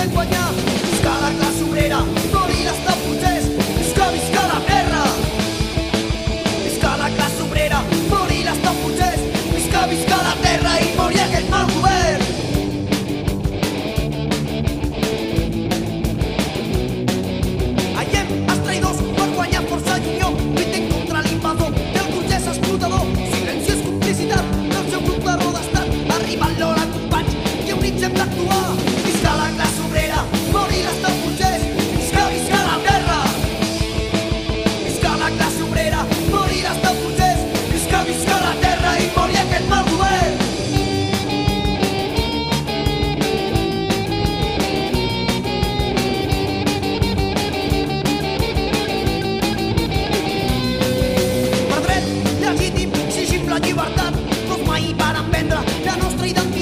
volem guanyar. Visca la classe obrera, Florides de Puigés, la guerra. Visca la classe obrera, Florides de Puigés, la terra i mori aquest mal. mai per emprendre la nostra identitat